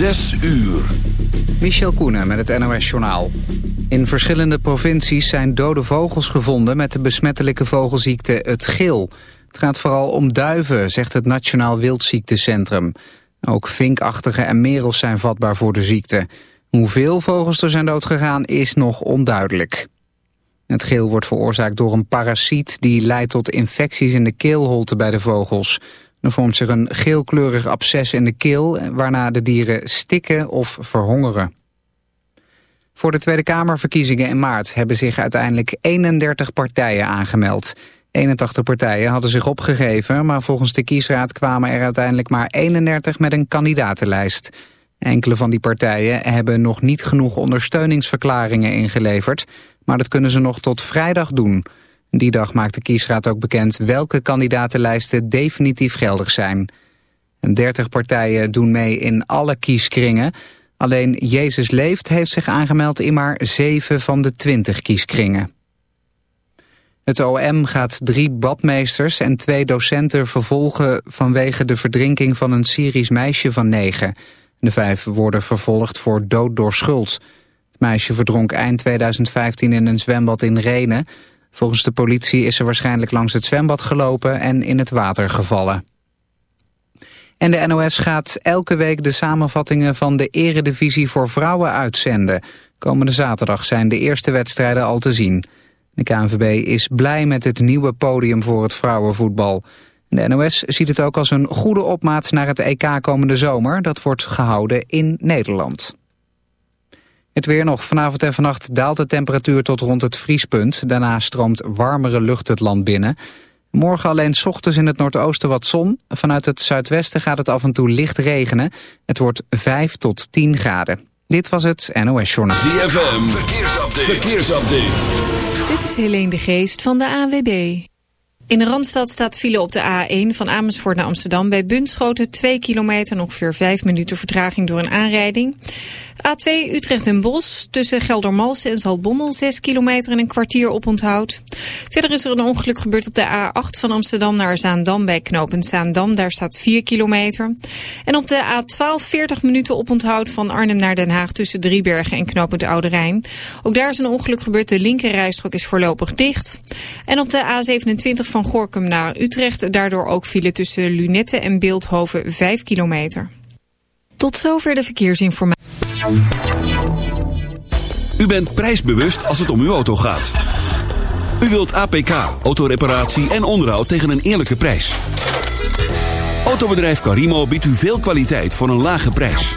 Zes uur. Michel Koenen met het NOS-journaal. In verschillende provincies zijn dode vogels gevonden met de besmettelijke vogelziekte het geel. Het gaat vooral om duiven, zegt het Nationaal Wildziektecentrum. Ook vinkachtige en merels zijn vatbaar voor de ziekte. Hoeveel vogels er zijn doodgegaan is nog onduidelijk. Het geel wordt veroorzaakt door een parasiet die leidt tot infecties in de keelholte bij de vogels. Dan vormt zich een geelkleurig absces in de keel... waarna de dieren stikken of verhongeren. Voor de Tweede Kamerverkiezingen in maart hebben zich uiteindelijk 31 partijen aangemeld. 81 partijen hadden zich opgegeven, maar volgens de kiesraad kwamen er uiteindelijk maar 31 met een kandidatenlijst. Enkele van die partijen hebben nog niet genoeg ondersteuningsverklaringen ingeleverd, maar dat kunnen ze nog tot vrijdag doen. Die dag maakt de kiesraad ook bekend welke kandidatenlijsten definitief geldig zijn. En 30 partijen doen mee in alle kieskringen. Alleen Jezus Leeft heeft zich aangemeld in maar 7 van de 20 kieskringen. Het OM gaat drie badmeesters en twee docenten vervolgen vanwege de verdrinking van een Syrisch meisje van negen. De vijf worden vervolgd voor dood door schuld. Het meisje verdronk eind 2015 in een zwembad in Renen. Volgens de politie is ze waarschijnlijk langs het zwembad gelopen en in het water gevallen. En de NOS gaat elke week de samenvattingen van de eredivisie voor vrouwen uitzenden. Komende zaterdag zijn de eerste wedstrijden al te zien. De KNVB is blij met het nieuwe podium voor het vrouwenvoetbal. De NOS ziet het ook als een goede opmaat naar het EK komende zomer. Dat wordt gehouden in Nederland. Het weer nog. Vanavond en vannacht daalt de temperatuur tot rond het vriespunt. Daarna stroomt warmere lucht het land binnen. Morgen alleen ochtends in het noordoosten wat zon. Vanuit het zuidwesten gaat het af en toe licht regenen. Het wordt 5 tot 10 graden. Dit was het NOS Journaal. ZFM, verkeersupdate. verkeersupdate. Dit is Helene de Geest van de AWB. In de Randstad staat file op de A1 van Amersfoort naar Amsterdam. Bij Bunschoten 2 kilometer, ongeveer 5 minuten vertraging door een aanrijding. A2 Utrecht en Bos tussen Geldermalsen en Zaltbommel 6 kilometer en een kwartier op onthoud. Verder is er een ongeluk gebeurd op de A8 van Amsterdam naar Zaandam bij knooppunt Zaandam. Daar staat 4 kilometer. En op de A12 40 minuten op onthoud van Arnhem naar Den Haag tussen Driebergen en knooppunt Oude Rijn. Ook daar is een ongeluk gebeurd. De linkerrijstrook is voorlopig dicht. En op de A27 van Gorkum naar Utrecht daardoor ook file tussen Lunette en Beeldhoven 5 kilometer. Tot zover de verkeersinformatie. U bent prijsbewust als het om uw auto gaat. U wilt APK, autoreparatie en onderhoud tegen een eerlijke prijs. Autobedrijf Carimo biedt u veel kwaliteit voor een lage prijs.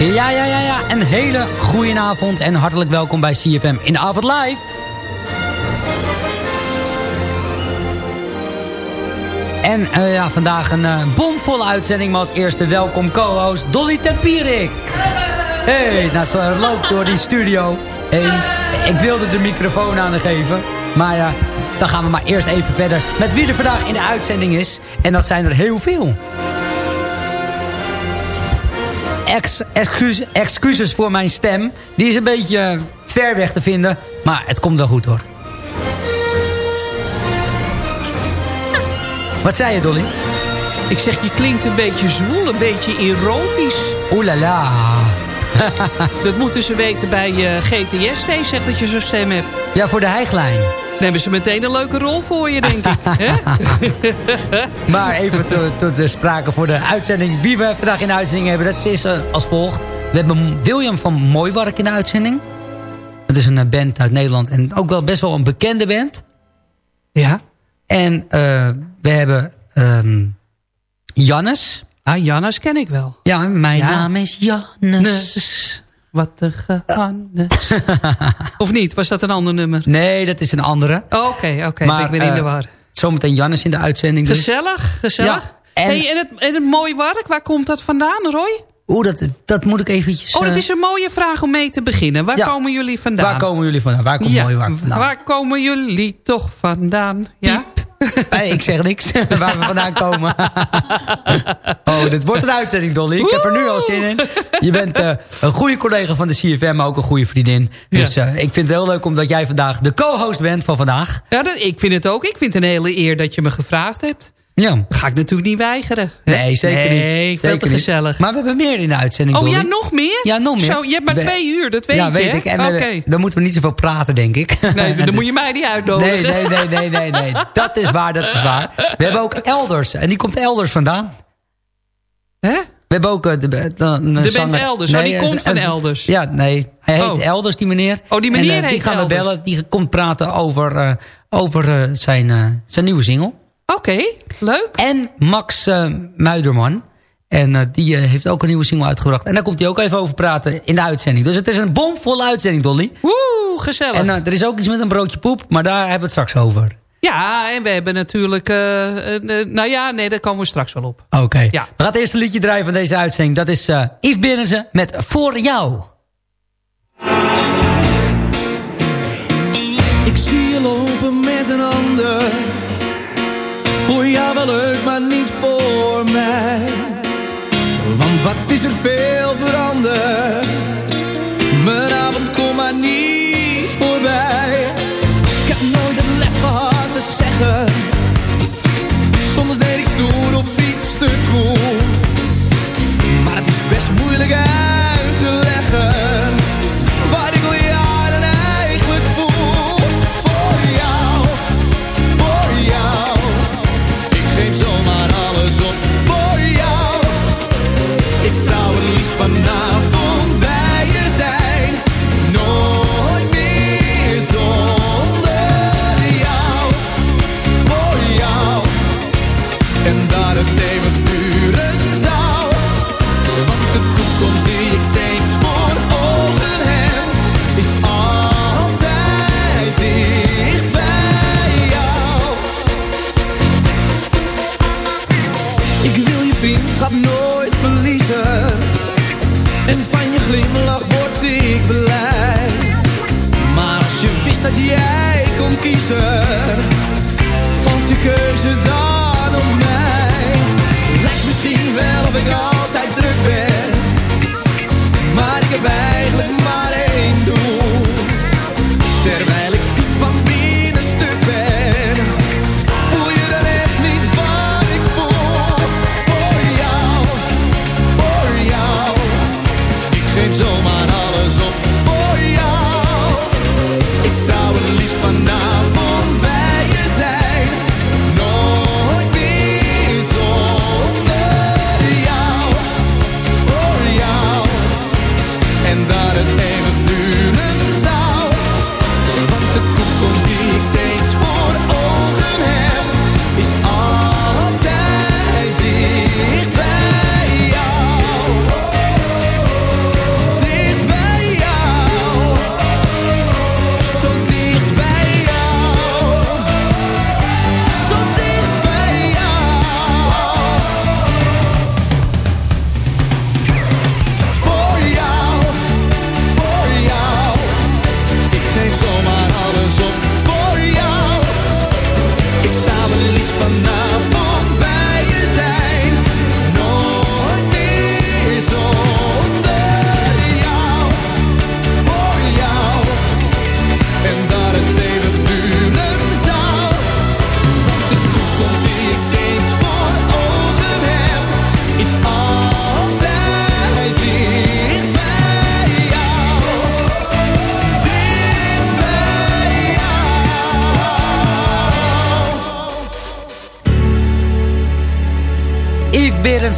Ja, ja, ja, ja. Een hele goede avond en hartelijk welkom bij CFM in de avond live. En uh, ja, vandaag een uh, bomvolle uitzending, maar als eerste welkom co-host Dolly Tempierik. Hey, nou ze loopt door die studio. Ik wilde de microfoon aan geven, maar ja, dan gaan we maar eerst even verder met wie er vandaag in de uitzending is. En dat zijn er heel veel. Ex, excuus, excuses voor mijn stem. Die is een beetje ver weg te vinden. Maar het komt wel goed hoor. Wat zei je Dolly? Ik zeg, je klinkt een beetje zwoel, een beetje erotisch. Oeh la la. dat moeten ze weten bij uh, GTS, zegt dat je zo'n stem hebt. Ja, voor de hijglijn. Dan hebben ze meteen een leuke rol voor je, denk ik. maar even tot de sprake voor de uitzending. Wie we vandaag in de uitzending hebben, dat is uh, als volgt. We hebben William van Mooiwark in de uitzending. Dat is een uh, band uit Nederland en ook wel best wel een bekende band. Ja. En uh, we hebben um, Jannes. Ah, Jannes ken ik wel. Ja, mijn ja. naam is Jannes. Wat een gehannes. of niet? Was dat een ander nummer? Nee, dat is een andere. Oké, oké. Okay, ben ik weer in de war. Zometeen Jannes in de uitzending. Dus. Gezellig, gezellig. Ja, en, hey, en, het, en het mooie werk, waar komt dat vandaan, Roy? Oeh, dat, dat moet ik eventjes... Oh, dat is een mooie vraag om mee te beginnen. Waar komen jullie vandaan? Waar komen jullie vandaan? Waar komt ja, mooi waar vandaan? Waar komen jullie toch vandaan? Ja? Nee, ik zeg niks waar we vandaan komen. oh, dit wordt een uitzending, Dolly. Ik heb er nu al zin in. Je bent uh, een goede collega van de CFM, maar ook een goede vriendin. Dus uh, ik vind het heel leuk omdat jij vandaag de co-host bent van vandaag. Ja, dat, ik vind het ook. Ik vind het een hele eer dat je me gevraagd hebt. Ja. ga ik natuurlijk niet weigeren. Nee, zeker niet. Nee, veel te gezellig. Maar we hebben meer in de uitzending, Oh ja, nog meer? Ja, nog meer. Zo, je hebt maar twee uur, dat weet ja, je, weet ik. En okay. dan moeten we niet zoveel praten, denk ik. Nee, dan moet je mij niet uitnodigen. Nee, nee, nee, nee, nee, nee. Dat is waar, dat is waar. We hebben ook Elders. En die komt Elders vandaan. Hè? We hebben ook uh, de, de, de, de band Elders. Nee, oh, die komt van Elders. Ja, nee. Hij heet oh. Elders, die meneer. Oh, die meneer en, uh, heet Die gaan we bellen. Die komt praten over, uh, over zijn, zijn nieuwe single. Oké, okay, leuk. En Max uh, Muiderman. En uh, die uh, heeft ook een nieuwe single uitgebracht. En daar komt hij ook even over praten in de uitzending. Dus het is een bomvolle uitzending, Dolly. Woe, gezellig. En er is ook iets met een broodje poep, maar daar hebben we het straks over. Ja, en we hebben natuurlijk... nou ja, nee, daar komen we straks wel op. Oké. Okay. Ja. We gaan het eerste liedje draaien van deze uitzending. Dat is Yves Binnense met Voor Jou. Ik zie je lopen met een ander voor jou wel leuk, maar niet voor mij. Want wat is er veel veranderd? Mijn avond komt maar niet voorbij. Ik heb nooit het lef gehad te zeggen. Soms deed ik stoer of iets te cool.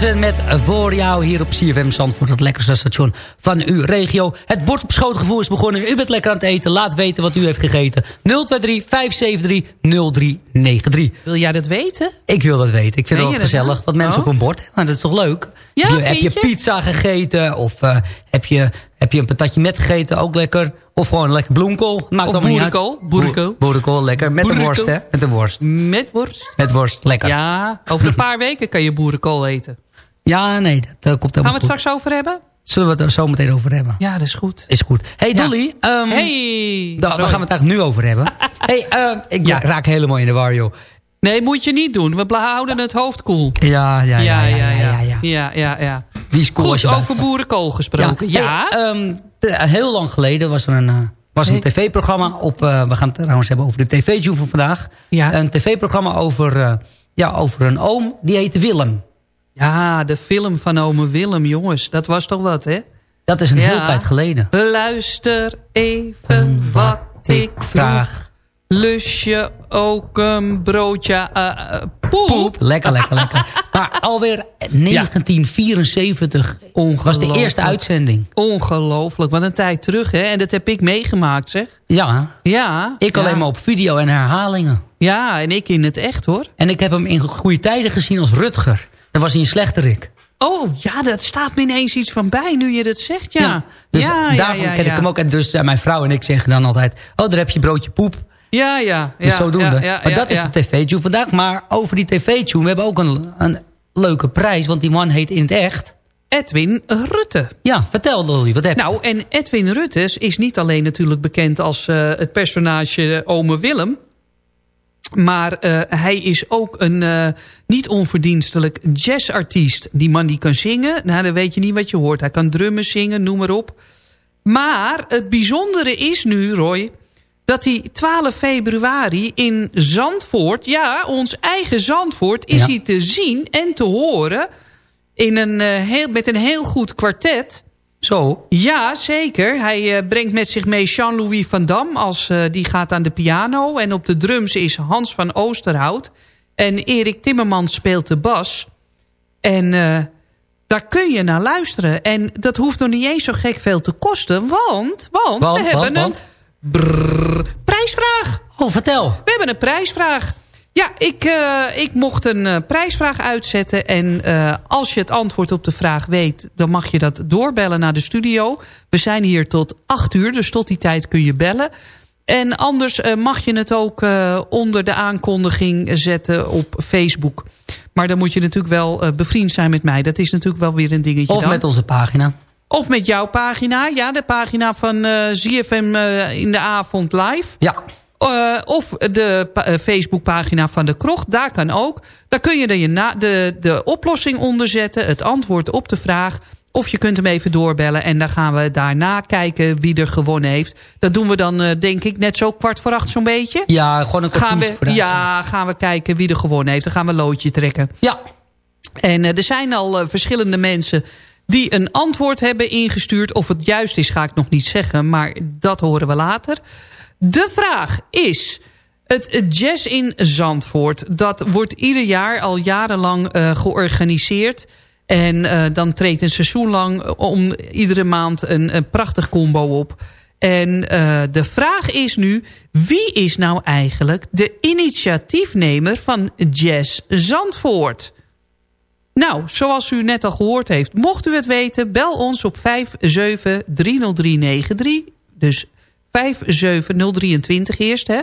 Met Voor jou hier op CFM Zandvoort. Het lekkerste station van uw regio. Het bord op schootgevoel is begonnen. U bent lekker aan het eten. Laat weten wat u heeft gegeten. 023 573 0393. Wil jij dat weten? Ik wil dat weten. Ik vind het dat gezellig. Wat mensen Oh. op een bord. Maar dat is toch leuk? Ja, heb je, heb je pizza gegeten? Of eh, heb, je, heb je een patatje met gegeten? Ook lekker. Of gewoon lekker bloemkool. Maakt Of boerenkool. Boerenkool. Boer- Boerenkool, lekker. Met de worst, hè? Met de worst. Met worst. Met worst, lekker. Ja, over een paar weken kan je boerenkool eten. Nee, dat komt Gaan helemaal we het goed. straks over hebben? Zullen we het er zo meteen over hebben? Ja, dat is goed. Is goed. Hey Ja. Dolly. ehm, Hey! Daar, daar gaan we het eigenlijk nu over hebben. hey, ehm, ik Ja. raak helemaal in de war, joh. Nee, moet je niet doen. We houden het hoofd koel. Ja, ja, ja, ja, ja, ja, ja. ja, ja, ja. Die is cool Goed, over boerenkool gesproken. Ja, Hey, ehm, eh, heel lang geleden was er een, eh, was een Hey. tv-programma op... eh, we gaan het trouwens hebben over de tv-tune van vandaag. Ja. Een tv-programma over, ja, over een oom, die heette Willem. Ja, de film van ome Willem, jongens. Dat was toch wat, hè? Dat is een Ja. heel tijd geleden. Luister even wat ik vraag. Lus je ook een broodje eh, eh, poep? Poep. Lekker, lekker, lekker. Maar alweer 1974 was de eerste uitzending. Ongelooflijk, wat een tijd terug, hè? En dat heb ik meegemaakt, zeg. Ja, Ja. ik ja. alleen maar op video en herhalingen. Ja, en ik in het echt, hoor. En ik heb hem in goede tijden gezien als Rutger. Dat was hij een slechterik. Oh, ja, dat staat me ineens iets van bij, nu je dat zegt, ja. Dus ja, ja, daarvan ja, ken ik hem ook. En dus eh, mijn vrouw en ik zeggen dan altijd... Oh, daar heb je broodje poep. Ja, ja. Dus ja, zodoende. Ja, ja, maar dat is de tv-tune vandaag. Maar over die tv-tune, we hebben ook een, een leuke prijs. Want die man heet in het echt... Edwin Rutte. Ja, vertel Dolly, wat heb je? Nou, en Edwin Ruttes is niet alleen natuurlijk bekend als eh, het personage Ome Willem. Maar eh, hij is ook een eh, niet onverdienstelijk jazzartiest. Die man die kan zingen, nou dan weet je niet wat je hoort. Hij kan drummen, zingen, noem maar op. Maar het bijzondere is nu, Roy... dat hij 12 februari in Zandvoort... ja, ons eigen Zandvoort... is Ja. hij te zien en te horen... In een, eh, heel, met een heel goed kwartet... Zo, Ja, zeker. Hij eh, brengt met zich mee Jean-Louis van Dam. Als, eh, die gaat aan de piano. En op de drums is Hans van Oosterhout. En Erik Timmermans speelt de bas. En eh, daar kun je naar luisteren. En dat hoeft nog niet eens zo gek veel te kosten. Want, want, Want, we hebben want, een want? brrr, prijsvraag. oh vertel. We hebben een prijsvraag. Ja, ik, eh, ik mocht een eh, prijsvraag uitzetten. En eh, als je het antwoord op de vraag weet... dan mag je dat doorbellen naar de studio. We zijn hier tot 8 uur, dus tot die tijd kun je bellen. En anders mag je het ook onder de aankondiging zetten op Facebook. Maar dan moet je natuurlijk wel bevriend zijn met mij. Dat is natuurlijk wel weer een dingetje Of dan. met onze pagina. Of met jouw pagina. Ja, de pagina van ZFM in de avond live. Ja, Eh, of de eh, Facebookpagina van de krocht, daar kan ook. Daar kun je de, na, de, de oplossing onder zetten, het antwoord op de vraag. Of je kunt hem even doorbellen en dan gaan we daarna kijken wie er gewonnen heeft. Dat doen we dan, eh, denk ik, net zo kwart voor acht zo'n beetje. ja gewoon een Gaan we, ja, gaan we kijken wie er gewonnen heeft. Dan gaan we een loodje trekken. Ja, En er zijn al verschillende mensen die een antwoord hebben ingestuurd. Of het juist is, ga ik nog niet zeggen. Maar dat horen we later. De vraag is... Het Jazz in Zandvoort, dat wordt ieder jaar al jarenlang eh, georganiseerd. En eh, dan treedt een seizoen lang om iedere maand een, prachtig combo op. En eh, de vraag is nu, wie is nou eigenlijk de initiatiefnemer van Jazz Zandvoort? Nou, zoals u net al gehoord heeft, mocht u het weten... bel ons op 5730393. Dus 57023 eerst, hè.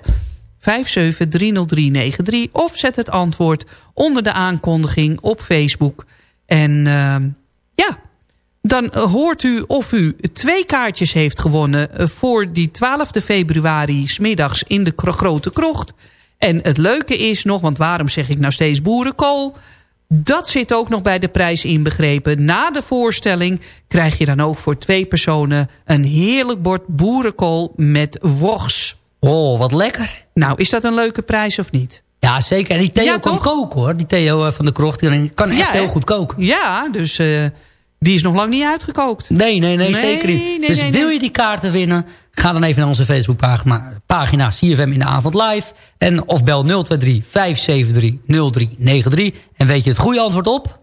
5730393. Of zet het antwoord onder de aankondiging op Facebook. En ehm, ja, dan eh, hoort u of u twee kaartjes heeft gewonnen... eh, voor die 12 februari smiddags in de Grote Krocht. En het leuke is nog, want waarom zeg ik nou steeds boerenkool... Dat zit ook nog bij de prijs inbegrepen. Na de voorstelling krijg je dan ook voor twee personen... een heerlijk bord boerenkool met wogs. oh, wat lekker. Nou, is dat een leuke prijs of niet? Ja, zeker. En die Theo Ja, kan koken, hoor. Die Theo eh, van de Krocht, kan echt Ja, heel goed koken. Ja, dus eh, die is nog lang niet uitgekookt. Nee, nee, nee, Nee, zeker niet. nee, dus nee, wil je die kaarten winnen... ga dan even naar onze Facebookpagina pagina CFM in de avond live. En of bel 023 573 0393. En weet je het goede antwoord op?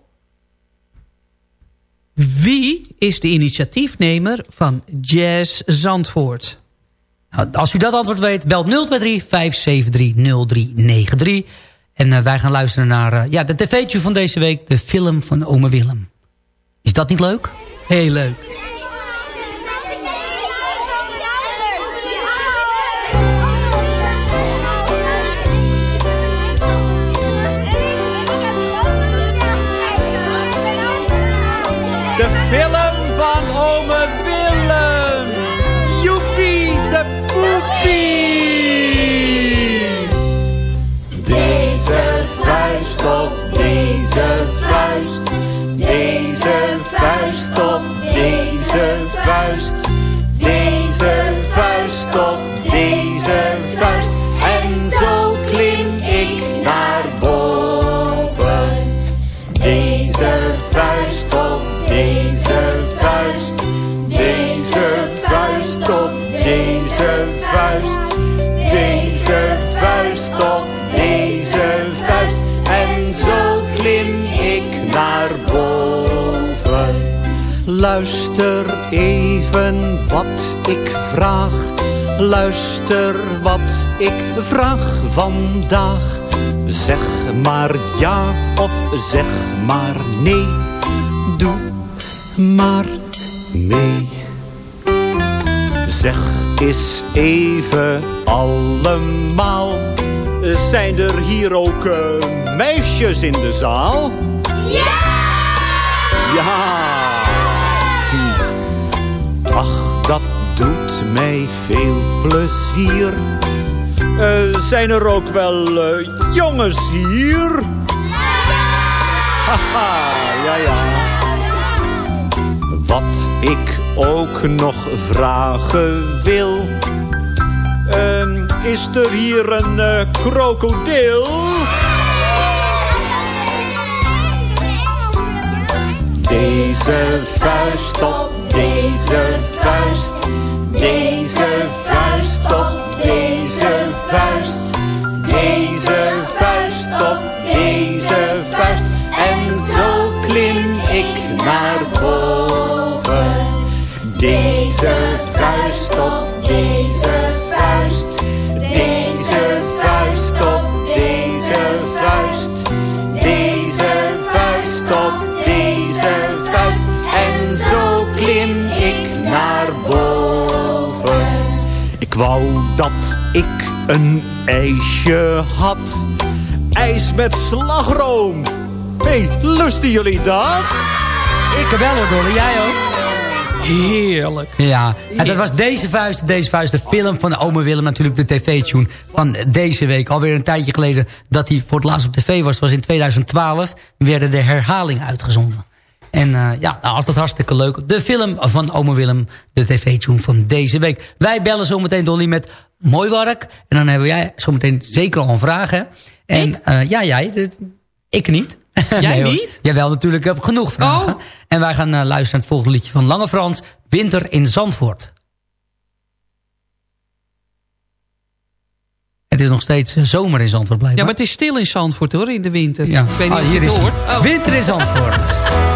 Wie is de initiatiefnemer van Jazz Zandvoort? Nou, als u dat antwoord weet, belt 023 573 0393. En uh, wij gaan luisteren naar uh, ja, de tv van deze week. De film van Ome Willem. Is dat niet leuk? Heel leuk. Luister even wat ik vraag. Luister wat ik vraag vandaag. Zeg maar ja of zeg maar nee. Doe maar mee. Zeg eens even allemaal. Zijn er hier ook eh, meisjes in de zaal? Ja! Ja! Ach, dat doet mij veel plezier. Eh, zijn er ook wel eh, jongens hier? Haha, ja ja. Wat ik ook nog vragen wil. Ehm, is er hier een eh, krokodil? Deze vuist op deze vuist. Deze een ijsje had. Ijs met slagroom. hey, lusten jullie dat? Ik wel hoor, Dolly. Jij ook? Heerlijk. Ja, en dat was deze vuist, deze vuist, de film van Ome Willem, natuurlijk de tv-tune van deze week. Alweer een tijdje geleden dat hij voor het laatst op tv was, was in 2012, werden de herhalingen uitgezonden. En uh, ja, nou, altijd hartstikke leuk. De film van Ome Willem, de tv-tune van deze week. Wij bellen zometeen Dolly met Mooi Werk. En dan hebben jij zometeen zeker al een vraag, hè? En Ik? Uh, ja, jij. Ik niet. Jij niet? Jawel, natuurlijk. Ik heb genoeg vragen. Oh. En wij gaan uh, luisteren naar het volgende liedje van Lange Frans. Winter in Zandvoort. Het is nog steeds zomer in Zandvoort blijven. Ja, maar het is stil in Zandvoort hoor, in de winter. Ja. Ik weet niet Ah, of hier je het is hoort. Oh. Winter in Zandvoort.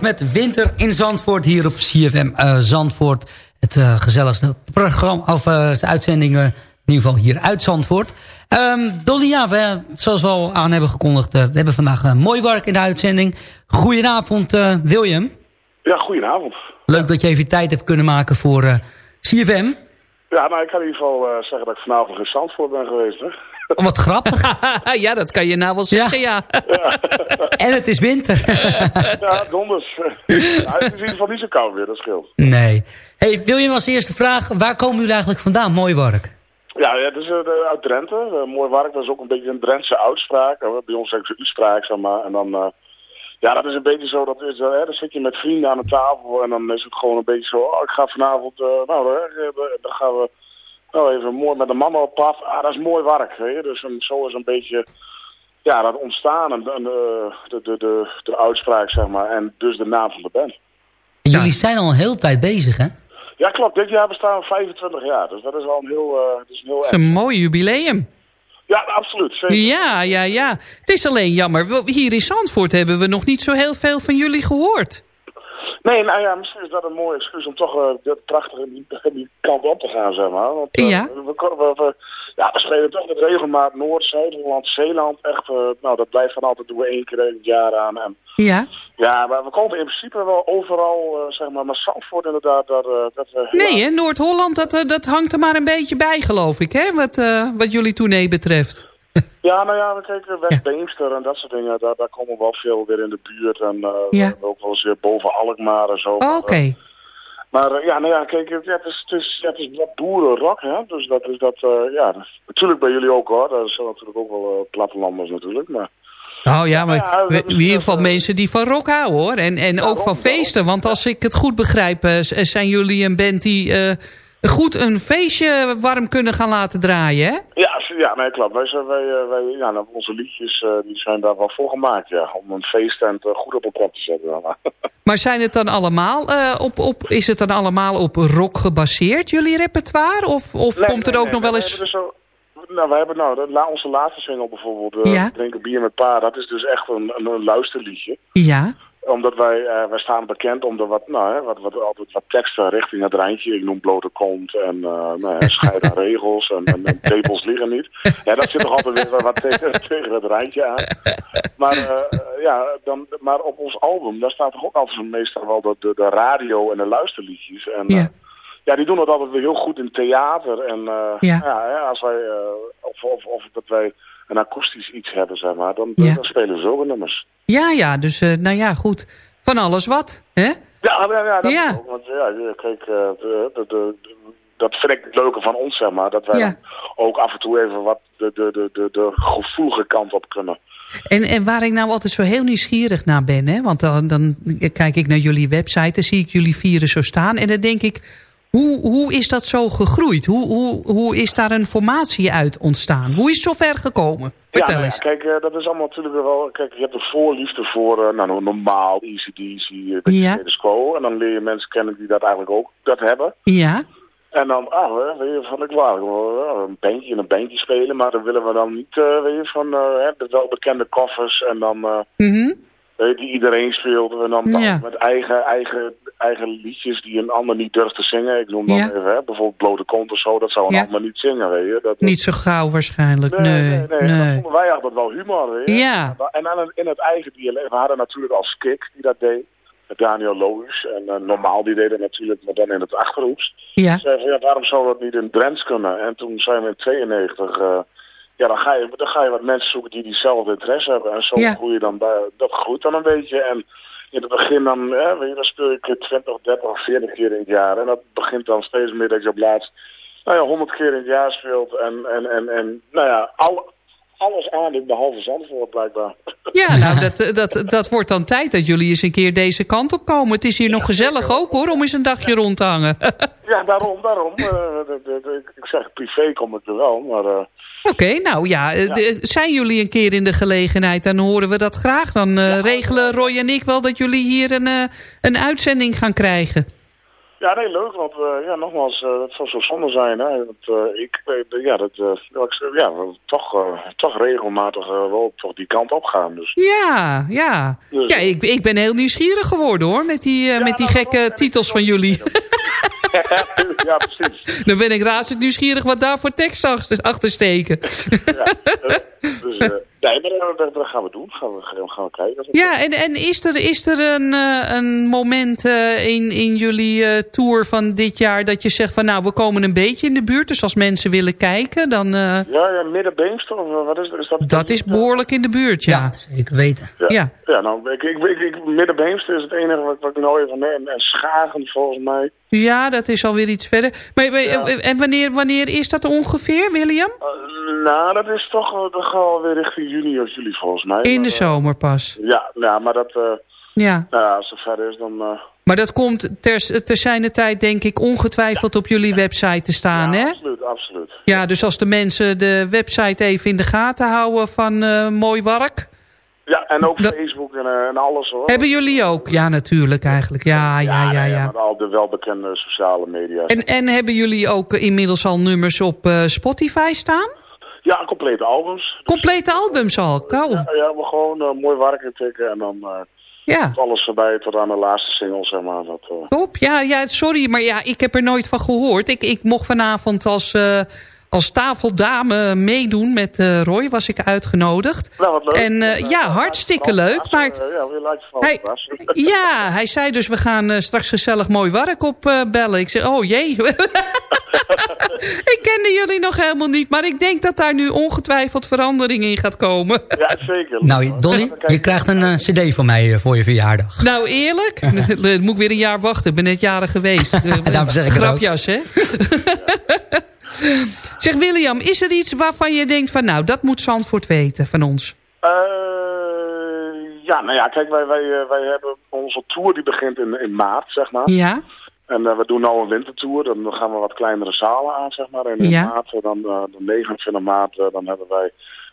Met Winter in Zandvoort hier op CFM eh, Zandvoort. Het eh, gezelligste programma, of uitzending eh, in ieder geval hier uit Zandvoort. Ehm, Dolly, ja, we, zoals we al aan hebben gekondigd, we hebben vandaag een mooi werk in de uitzending. Goedenavond William. Ja, goedenavond. Leuk dat je even tijd hebt kunnen maken voor CFM. Ja, nou, ik kan in ieder geval zeggen dat ik vanavond in Zandvoort ben geweest, hè. Oh, wat grappig. ja, dat kan je nou wel zeggen, ja. en het is winter. ja, donders. ja, het is in ieder geval niet zo koud weer, dat scheelt. nee. Hey, William, als eerste vraag. Waar komen jullie eigenlijk vandaan? Mooi werk. Ja, ja het is uh, uit Drenthe. Uh, mooi werk, dat is ook een beetje een Drentse uitspraak. Uh, bij ons zeggen ze uitspraak, zeg maar. En dan, uh, ja, dat is een beetje zo, dat is, dan zit je met vrienden aan de tafel en dan is het gewoon een beetje zo, oh, ik ga vanavond, nou, dan gaan we nou, even mooi met de mannen op pad. Ah, dat is mooi werk, je. Dus zo is een beetje, ja, dat ontstaan en, en de, de, de, de, de uitspraak, zeg maar. En dus de naam van de band. En jullie zijn al een hele tijd bezig, hè? Ja, klopt. Dit jaar bestaan we 25 jaar. Dus dat is wel een heel... Uh, dat is een, heel dat is een mooi jubileum. Ja, absoluut. Zeker. Ja, ja, ja. Het is alleen jammer. Hier in Zandvoort hebben we nog niet zo heel veel van jullie gehoord. Nee, nou ja, misschien is dat een mooi excuus om toch uh, prachtig in die, die, kant op te gaan, zeg maar. Want, uh, ja. We, we, we, ja, we spelen toch met regelmaat Noord, Zuid-Holland, Zeeland. Echt, uh, nou, dat blijft van altijd doen we één keer in het jaar aan. En, ja. Ja, maar we komen in principe wel overal, zeg maar, maar Zandvoort inderdaad. Dat, uh, dat we nee, hè, Noord-Holland, dat, dat hangt er maar een beetje bij, geloof ik, hè, wat, wat jullie tournee betreft. Ja, nou ja, we kijken West-Beemster en dat soort dingen. Daar, daar komen wel veel weer in de buurt. En uh, ja. ook wel eens weer boven Alkmaar en zo. Oh, Oké. Okay. Maar uh, ja, nou ja, kijk, ja, het, is, het, is, ja, het is wat boerenrock, hè. Dus dat is dat, uh, ja, dat, natuurlijk bij jullie ook, hoor. Dat zijn natuurlijk ook wel plattelanders natuurlijk, maar... Oh ja, maar ja, we, in ieder geval mensen die van rock houden, hoor. En, en ook van feesten, want als ik het goed begrijp, zijn jullie een band die goed een feestje warm kunnen gaan laten draaien, hè? Ja, ja nee, klopt. Wij, zijn, wij, wij, ja, nou, onze liedjes uh, die zijn daar wel voor gemaakt, ja. Om een feesttent uh, goed op kop te zetten. maar zijn het dan allemaal, uh, op, op, is het dan allemaal op rock gebaseerd, jullie repertoire? Of, of nee, komt er nee, ook nog wel eens... Nou, we hebben nou, de, la, onze laatste single bijvoorbeeld, ja? Drinken bier met pa, dat is dus echt een, een, een luisterliedje. Ja omdat wij, uh, wij staan bekend om de wat, nou, hè, wat, wat, altijd wat teksten richting het Rijntje. Ik noem blote kont en uh, nou, scheiden regels en, en, en tepels liggen niet. Ja, dat zit toch altijd weer wat tegen, tegen het Rijntje aan. Maar, uh, ja, dan, maar op ons album, daar staat toch ook altijd meestal wel de, de, de radio en de luisterliedjes. En, ja. ja, die doen dat altijd weer heel goed in theater. En ja. ja, als wij, of, of, of dat wij een akoestisch iets hebben, zeg maar, dan, ja. dan spelen we zulke nummers. Ja, ja, dus uh, nou ja, goed. Van alles wat, hè? Ja, ja, ja dat ja. Ook, want ja, kijk, de, de, de, dat vind ik het leuke van ons, zeg maar. Dat wij ja. ook af en toe even wat de, de, de, de, de gevoelige kant op kunnen. En, en waar ik nou altijd zo heel nieuwsgierig naar ben, hè? Want dan, dan kijk ik naar jullie website, dan zie ik jullie vieren zo staan. En dan denk ik, Hoe, hoe is dat zo gegroeid? Hoe, hoe, hoe is daar een formatie uit ontstaan? Hoe is het zover gekomen? Vertel ja, nou eens. ja, kijk, eh, dat is allemaal natuurlijk wel... Kijk, je hebt een voorliefde voor, eh, nou, normaal, easy DC, uh, Ja. status quo. En dan leer je mensen kennen die dat eigenlijk ook dat hebben. Ja, En dan, ah, weet je, van ik wel, een bandje en een bandje spelen, maar dan willen we dan niet, eh, weet je, van eh, hè, de welbekende koffers en dan, eh, mhm. Die iedereen speelt. En dan, Ja. met eigen, eigen, eigen liedjes die een ander niet durft te zingen. Ik noem dan Ja. even, hè, bijvoorbeeld Blote Kont of zo, dat zou een Ja. ander niet zingen, weet je. Dat, niet zo gauw waarschijnlijk. Nee, Nee, nee, nee. dat vonden wij altijd wel humor, weet je. Ja. En aan het- in het eigen dialect, we hadden natuurlijk als Kik die dat deed. Daniel Loos en eh, Normaal die deed het natuurlijk, maar dan in het Achterhoeks. Ja, Zei van, ja, waarom zou dat niet in Drents kunnen? En toen zijn we in 92, eh, ja, dan ga, je, dan ga je wat mensen zoeken die diezelfde interesse hebben. En zo Ja. groei je dan, bij, dat groeit dan een beetje. En in het begin dan, hè, weet je, dan speel ik 20, 30, 40 keer in het jaar. En dat begint dan steeds meer dat je op laatst, nou ja, 100 keer in het jaar speelt. En, en, en, en nou ja, al, alles aan behalve Zandvoort blijkbaar. ja nou, dat, dat, dat wordt dan tijd dat jullie eens een keer deze kant op komen. Het is hier nog gezellig ook hoor, om eens een dagje rond te hangen. ja, daarom, daarom. eh, ik zeg privé kom ik er wel, maar... eh, Oké, nou ja, eh, de- zijn jullie een keer in de gelegenheid, dan horen we dat graag. Dan eh, regelen Roy en ik wel dat jullie hier een, eh, een uitzending gaan krijgen. Ja, nee, leuk, want eh, ja, nogmaals, eh, het zou zo zonde zijn. Hè, dat, eh, ik, ja, dat, ja, toch, toch regelmatig wel toch die kant op gaan. Dus. Ja, ja. Dus- Ja, ik, ik ben heel nieuwsgierig geworden hoor, met die, met die nou, gekke titels van jullie. ja, precies. Dan ben ik razend nieuwsgierig wat daar voor tekst achter, steken. Ja, dus, nee, maar eh, dat, dat gaan we doen. Gaan we, gaan we, gaan we kijken. Ja, en, en is er, is er een, eh, een moment eh, in, in jullie eh, tour van dit jaar dat je zegt van nou, we komen een beetje in de buurt. Dus als mensen willen kijken, dan... eh, Ja, ja, middenbeemster, of wat is, is dat? dat is behoorlijk in de buurt, ja. Ja, zeker weten. Ja, Ja. ja. nou, ik, ik, ik, ik, middenbeemster is het enige wat, wat ik nou even... En, en Schagen volgens mij. Ja, dat is alweer iets verder. Maar, maar- Ja. En wanneer, wanneer is dat ongeveer, William? Eh, nou, dat is toch eh, gaat alweer richting juni of juli volgens mij. In de eh, zomer pas. Ja, ja, maar dat... eh, Ja. nou ja, als het verder is, dan... eh, Maar dat komt ter, ter zijne tijd denk ik ongetwijfeld op jullie website te staan, ja, hè? absoluut, absoluut. Ja, dus als de mensen de website even in de gaten houden van eh, Mooi Wark... Ja, en ook Dat- Facebook en, eh, en alles hoor. Hebben jullie ook? Ja, natuurlijk eigenlijk. Ja, ja, ja, ja. met al de welbekende sociale media. En, en hebben jullie ook inmiddels al nummers op eh, Spotify staan? Ja, complete albums. Complete albums al? Oh, Ja, ja, we gewoon eh, mooi werken tikken en dan eh, ja. alles voorbij tot aan de laatste single, zeg maar. Dat, eh, Top. Ja, ja, sorry, maar ja, ik heb er nooit van gehoord. Ik, ik mocht vanavond als, eh, als tafeldame meedoen met eh, Roy, was ik uitgenodigd. nou, wat leuk. En eh, Eh, ja, hartstikke leuk, maar- Hij, ja, hij zei dus we gaan eh, straks gezellig mooi werk opbellen. bellen. ik zeg, oh jee. ik kende jullie nog helemaal niet, maar ik denk dat daar nu ongetwijfeld verandering in gaat komen. Ja, zeker. Nou, Dolly, je krijgt een cd van mij voor je verjaardag. Nou, eerlijk? Moet ik weer een jaar wachten. Ik ben net jaren geweest. Daarom zeg ik. Grapjas, hè? Zeg William, is er iets waarvan je denkt van... nou, dat moet Zandvoort weten van ons? Eh, ja, nou ja, kijk, wij, wij, eh, wij hebben onze tour die begint in, in maart, zeg maar. Ja? En eh, we doen nou een wintertour, dan gaan we wat kleinere zalen aan, zeg maar. En in Ja. maart, dan, de 29 maart, dan hebben wij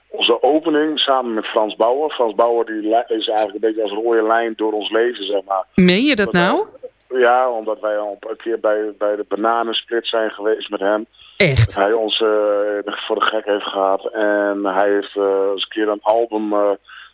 onze opening samen met Frans Bauer. Frans Bauer die is eigenlijk een beetje als rode lijn door ons leven, zeg maar. Meen je dat nou? Ja, omdat wij al een keer bij, bij de bananensplit zijn geweest met hem. Echt? Hij ons eh, voor de gek heeft gehad. En hij heeft eh, eens een keer een album eh,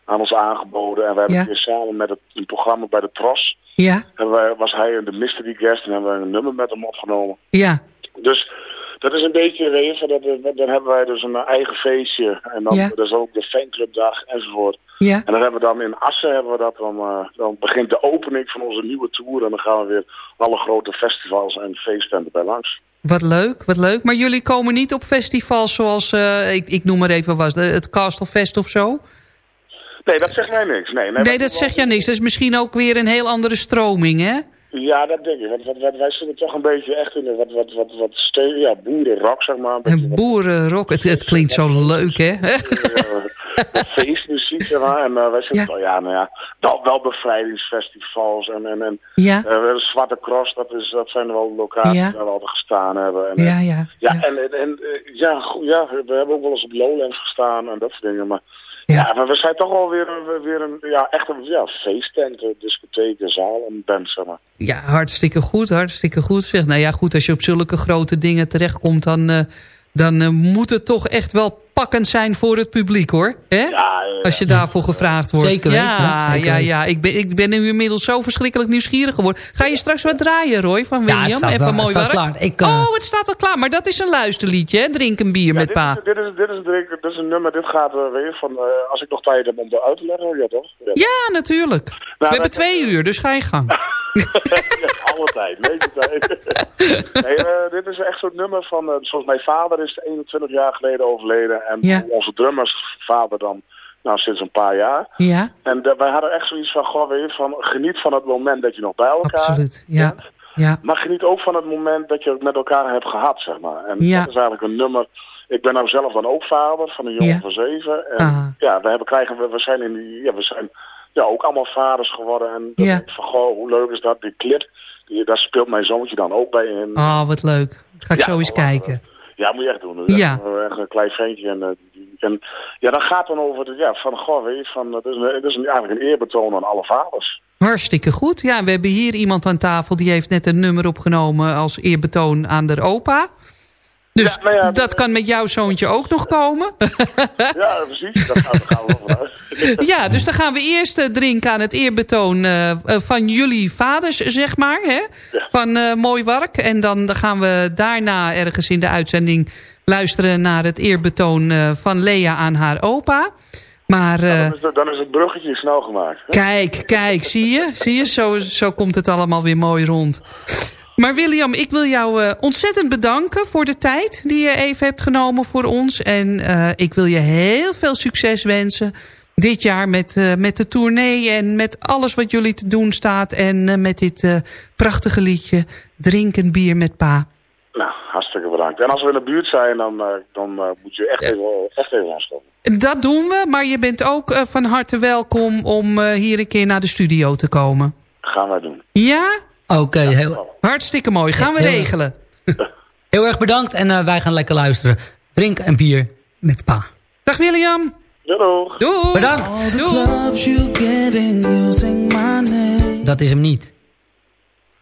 aan ons aangeboden. En we hebben Ja. een keer samen met het een programma bij de Tros. Ja? En wij, was hij de mystery guest en hebben we een nummer met hem opgenomen. Ja? Dus dat is een beetje, je, dat, dan hebben wij dus een eigen feestje. En dan Ja. dat is ook de fanclubdag enzovoort. Ja? En dan hebben we dan in Assen hebben we dat dan, dan begint de opening van onze nieuwe tour. En dan gaan we weer alle grote festivals en feesten erbij langs. Wat leuk, wat leuk. Maar jullie komen niet op festivals zoals... eh, ik, ik noem maar even was het Castle Fest of zo? Nee, dat zegt mij niks. Nee, nee, Nee, dat zeg jij niks. Dat is misschien ook weer een heel andere stroming, hè? Ja, dat denk ik. Want, wat, wat, wij zitten toch een beetje echt in de wat, wat, wat, wat ste- ja, boerenrock, zeg maar. Een beetje Een wat- boerenrock, het, het klinkt zo leuk, hè? wat feestmuziek, zeg maar. En eh, wij zitten wel, ja, nou ja, wel, wel bevrijdingsfestivals en, en, en Ja. eh, we hebben de Zwarte Cross, dat, is, dat zijn wel locaties Ja. waar we altijd gestaan hebben. En, eh, Ja, ja. ja, en, en, en, eh, ja, goed, ja, we hebben ook wel eens op Lowlands gestaan en dat soort dingen. Maar ja, maar we zijn toch wel weer, een- weer een ja, echt een ja, feesttent, een zaal, een band, zeg maar. Ja, hartstikke goed, hartstikke goed. Zeg, nou ja, goed, als je op zulke grote dingen terechtkomt... dan, eh, dan eh, moet het toch echt wel pakkend zijn voor het publiek, hoor. Hè? Als je daarvoor gevraagd wordt. Zeker weten, Ja? Zeker ja, ja. Ik ben, ik ben nu inmiddels zo verschrikkelijk nieuwsgierig geworden. Ga je straks wat draaien, Roy, van Ja, William? het staat Even mooi het staat werk. klaar. Ik, eh, Oh, het staat al klaar. Maar dat is een luisterliedje, hè? Drink een bier met dit, pa. Is, dit, is, dit, is, dit, is, dit is een nummer, dit gaat uh, weer van, uh, als ik nog tijd heb om het uit te leggen, ja toch? Ja, Ja, natuurlijk. Nou, We hebben twee uur, dus ga je gang. ja, alle tijd, deze tijd. nee, uh, dit is echt zo'n nummer van, uh, zoals mijn vader is 21 jaar geleden overleden. En Ja. onze drummersvader dan, nou sinds een paar jaar. Ja, En uh, wij hadden echt zoiets van, goh, weet je, van, geniet van het moment dat je nog bij elkaar absoluut. Ja, ja. Maar geniet ook van het moment dat je het met elkaar hebt gehad, zeg maar. En Ja. dat is eigenlijk een nummer. Ik ben nou zelf dan ook vader van een jongen van zeven. En Aha. ja, we, hebben, krijgen, we, we zijn in die, ja, we zijn ja, ook allemaal vaders geworden. En Ja. van, goh, hoe leuk is dat? Die clip, die, daar speelt mijn zoontje dan ook bij in. Oh, wat leuk. Ga ik Ja, zo eens kijken. Ja, moet je echt doen. Ja. Echt, een- klein ventje. En, eh, en ja, dan gaat dan over, de, ja, van, goh, weet je, van, het is, een, het is een, eigenlijk een eerbetoon aan alle vaders. Hartstikke goed. Ja, we hebben hier iemand aan tafel... die heeft net een nummer opgenomen als eerbetoon aan de opa. Dus Ja, nou ja, dat kan met jouw zoontje ook nog komen. Ja, precies. Daar gaan, we vanuit. ja, dus dan gaan we eerst eh, drinken aan het eerbetoon eh, eh, van jullie vaders, zeg maar. Hè? Van Mooi Wark. En dan, gaan we daarna ergens in de uitzending luisteren naar het eerbetoon van Lea aan haar opa. Maar Dan is, het, dan is het bruggetje snel gemaakt. hè? kijk, kijk, zie je? Zie je? Zo, zo komt het allemaal weer mooi rond. Maar William, ik wil jou eh, ontzettend bedanken voor de tijd die je even hebt genomen voor ons. En eh, ik wil je heel veel succes wensen dit jaar met, eh, met de tournee en met alles wat jullie te doen staat. En eh, met dit eh, prachtige liedje Drink een bier met pa. Nou, hartstikke bedankt. En als we in de buurt zijn, dan, eh, dan eh, moet je echt even, echt even aanstoppen. Dat doen we, maar je bent ook van harte welkom om eh, hier een keer naar de studio te komen. Gaan wij doen. Ja? Oké, heel, Hartstikke mooi. Gaan we Heel- regelen. heel erg bedankt en eh, wij gaan lekker luisteren. Drink een bier met pa. Dag William. Doeg. Doei. Bedankt. Doei. Dat is hem niet.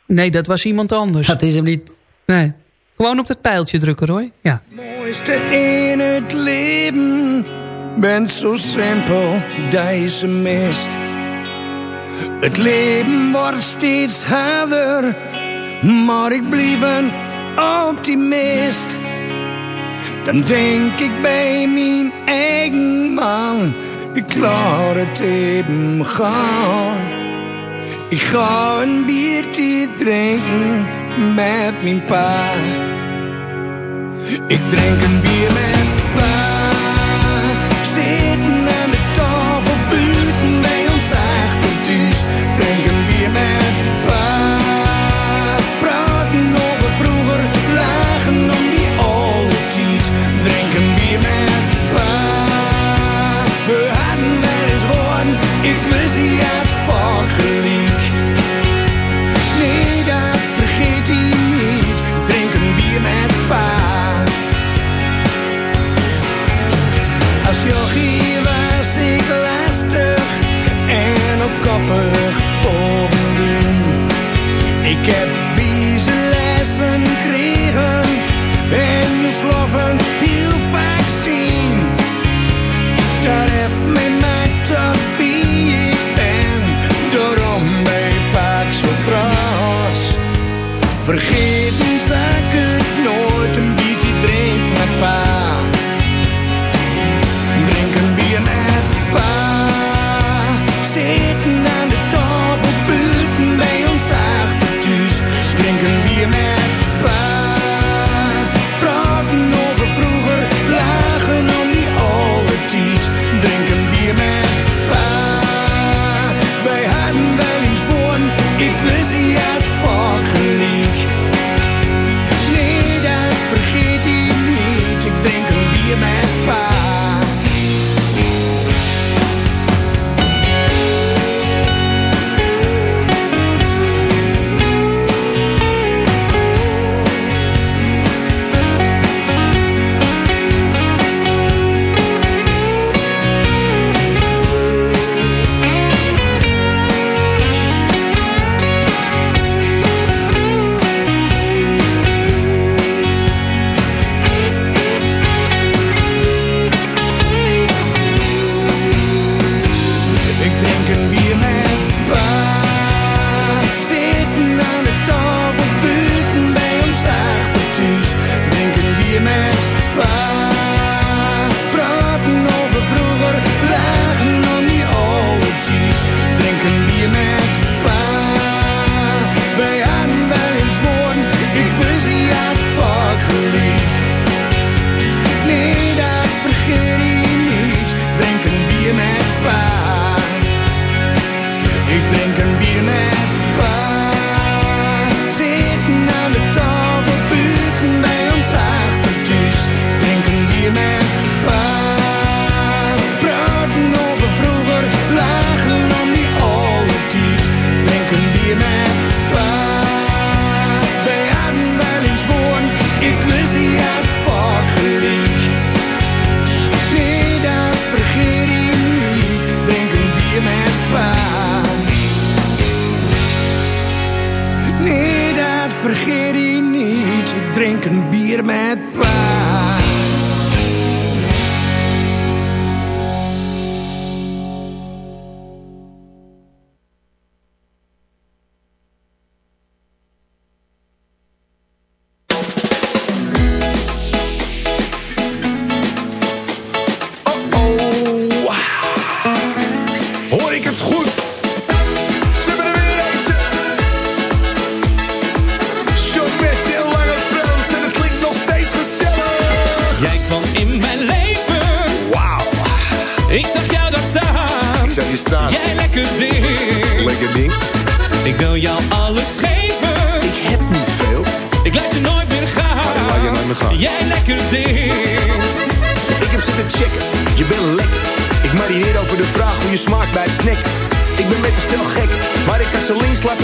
Nee, dat was iemand anders. Dat is hem niet. Nee. Gewoon op dat pijltje drukken, hoor. Ja. mooiste in het leven bent zo simpel, deze mist. Het leven wordt steeds harder, maar ik blijf een optimist. Dan denk ik bij mijn eigen man, ik klaar het even gaan. Ik ga een biertje drinken met mijn pa. Ik drink een bier met pa. Zitten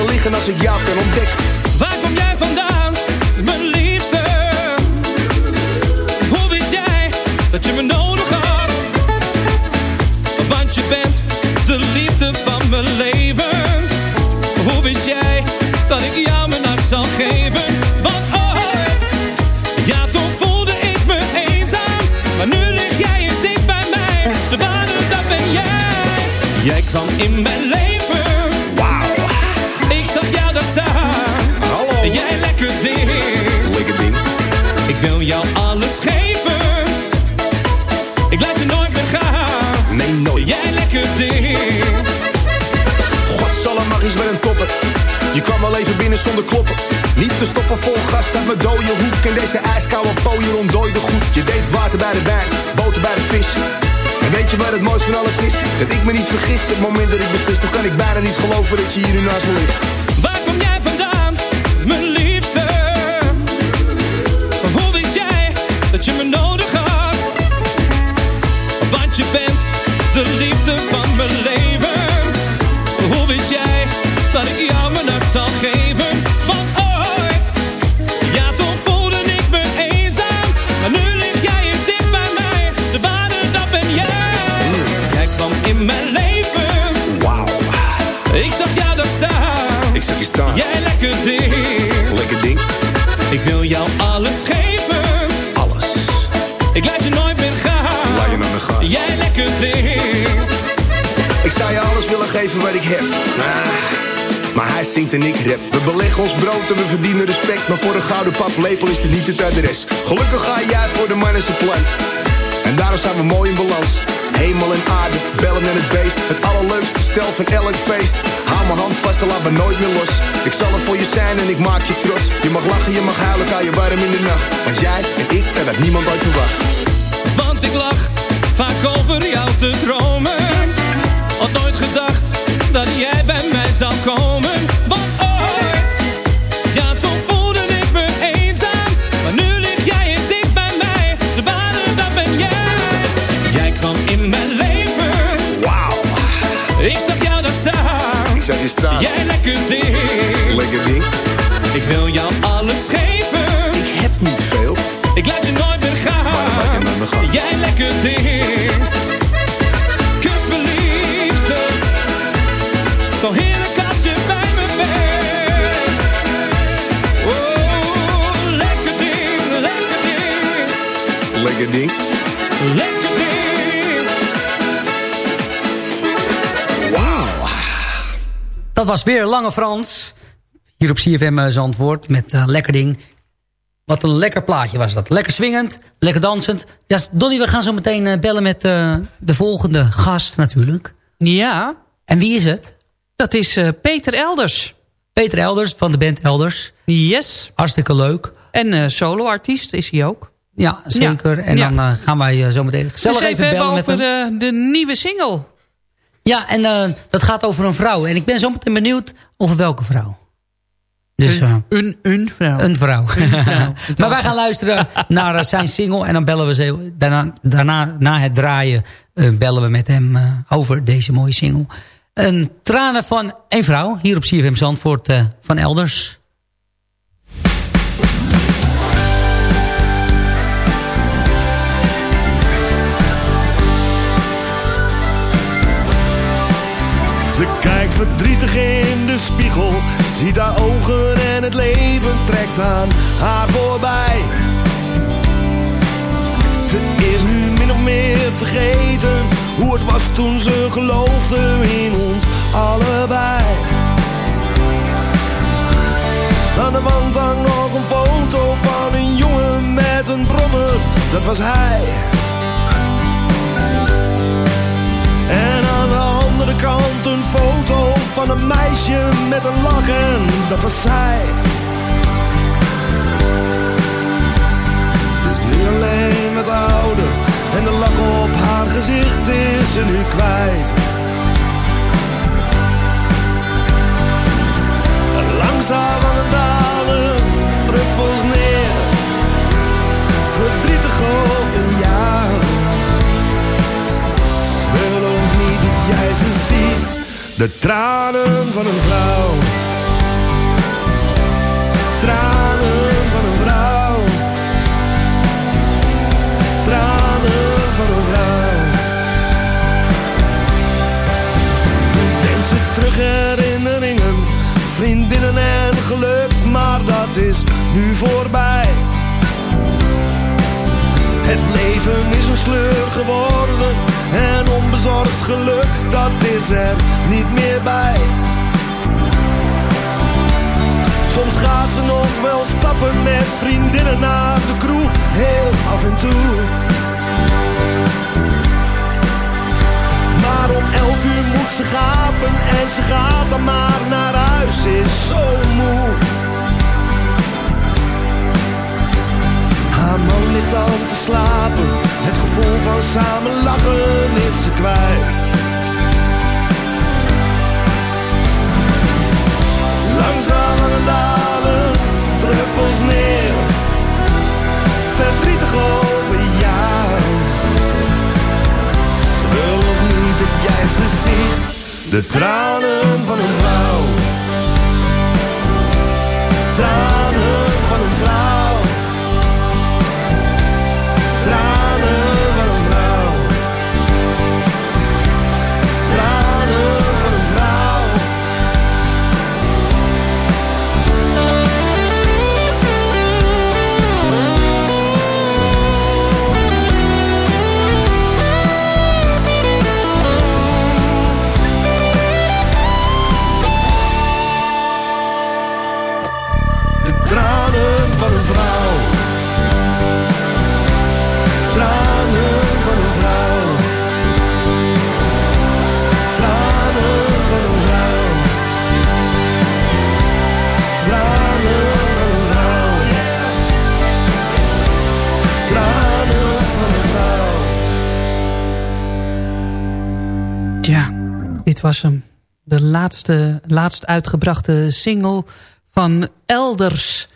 laten liggen als ik jou kan ontdekken. Waar kom jij vandaan, mijn liefste? Hoe wist jij dat je me nodig had? Want je bent de liefde van mijn leven. Hoe wist jij dat ik jou mijn hart zal geven? Want ooit, ja toen voelde ik me eenzaam. Maar nu lig jij hier dicht bij mij. De waarde, dat ben jij. Jij kwam in mijn Niet te stoppen vol gas uit mijn dode hoek. En deze ijskoude pooier ontdooide goed. Je deed water bij de wijn, boter bij de vis. En weet je wat het mooiste van alles is? Dat ik me niet vergis. Het moment dat ik beslis, dan kan ik bijna niet geloven dat je hier nu naast me ligt. Ah, maar hij zingt en ik rap. We beleggen ons brood en we verdienen respect. Maar voor een gouden paplepel is dit niet het adres. Gelukkig ga jij voor de man en zijn plan. En daarom zijn we mooi in balans. Hemel en aarde, bellen en het beest. Het allerleukste stel van elk feest. Hou mijn hand vast en laat me nooit meer los. Ik zal er voor je zijn en ik maak je trots. Je mag lachen, je mag huilen, kan je warm in de nacht. Want jij en ik, en dat niemand ooit verwacht. Want ik lag vaak over jou te dromen. Had nooit gedacht jij bij mij zou komen. Want ooit, ja toen voelde ik me eenzaam. Maar nu lig jij hier dicht bij mij. De waarde, dat ben jij. Jij kwam in mijn leven. Wauw, Ik zag jou daar staan. ik zag je staan. Jij lekker ding. Lekker ding, Ik wil jou alles geven. Ding. Lekker ding. Wauw. Dat was weer Lange Frans. Hier op CFM eh, Zandvoort met uh, Lekker Ding. Wat een lekker plaatje was dat. Lekker swingend, lekker dansend. Ja, Donnie, we gaan zo meteen uh, bellen met uh, de volgende gast natuurlijk. Ja. En wie is het? Dat is uh, Peter Elders. Peter Elders van de band Elders. Yes. Hartstikke leuk. En soloartiest is hij ook. Ja, zeker. Ja. En ja. dan gaan wij zo meteen gezellig dus even, even bellen met hem. De, de nieuwe single. Ja, en dat gaat over een vrouw. En ik ben zo meteen benieuwd over welke vrouw. Dus, uh, een, een vrouw. Een vrouw. Een vrouw. maar wij gaan luisteren naar uh, zijn single. En dan bellen we ze. Daarna, daarna na het draaien bellen we met hem over deze mooie single. Een tranen van een vrouw, hier op CFM Zandvoort van Elders. Ze kijkt verdrietig in de spiegel, ziet haar ogen en het leven trekt aan haar voorbij. Ze is nu min of meer vergeten hoe het was toen ze geloofde in ons allebei. Aan de wand hangt nog een foto van een jongen met een brommer, dat was hij. Andere kant een foto van een meisje met een lach en dat was zij. Ze is nu alleen wat ouder en de lach op haar gezicht is ze nu kwijt. Langzaam aan het dalen, druppels neer, verdrietig over jou. De tranen van een vrouw. Tranen van een vrouw. Tranen van een vrouw. Ze terug herinneringen, vriendinnen en geluk, maar dat is nu voorbij. Het leven is een sleur geworden en onbezorgd geluk, dat is er niet meer bij. Soms gaat ze nog wel stappen met vriendinnen naar de kroeg, heel af en toe. Maar om elf uur moet ze gapen en ze gaat dan maar naar huis, is zo moe. Haar man ligt al te slapen, het gevoel van samen lachen is ze kwijt. Langzaam aan het dalen, druppels neer, verdrietig over jou. Wil nog niet dat jij ze ziet, de tranen van een vrouw. Tranen was hem. De laatste, laatst uitgebrachte single van Elders.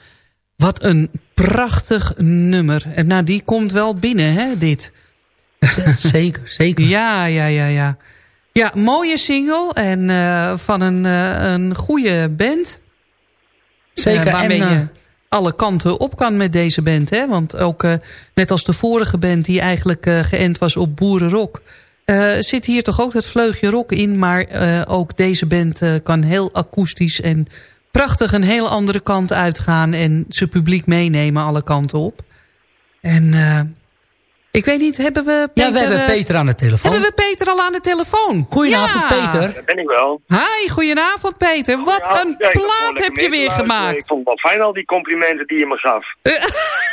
Wat een prachtig nummer. En nou, die komt wel binnen, hè, dit. Zeker, zeker. Ja, ja, ja, ja. Ja, mooie single en eh, van een, eh, een goede band. Zeker, Eh, waarmee en, je alle kanten op kan met deze band. Hè? Want ook net als de vorige band die eigenlijk geënt was op boerenrock... eh, zit hier toch ook dat vleugje rock in. Maar eh, ook deze band eh, kan heel akoestisch en prachtig een heel andere kant uitgaan... en zijn publiek meenemen alle kanten op. En eh, ik weet niet, hebben we Peter... Ja, we hebben Peter aan de telefoon. Hebben we Peter al aan de telefoon? Goedenavond, Ja. Peter. Dat ben ik wel. Hi, goedenavond Peter. Wat een ja, plaat heb je weer gemaakt. Ik vond het wel fijn al die complimenten die je me gaf.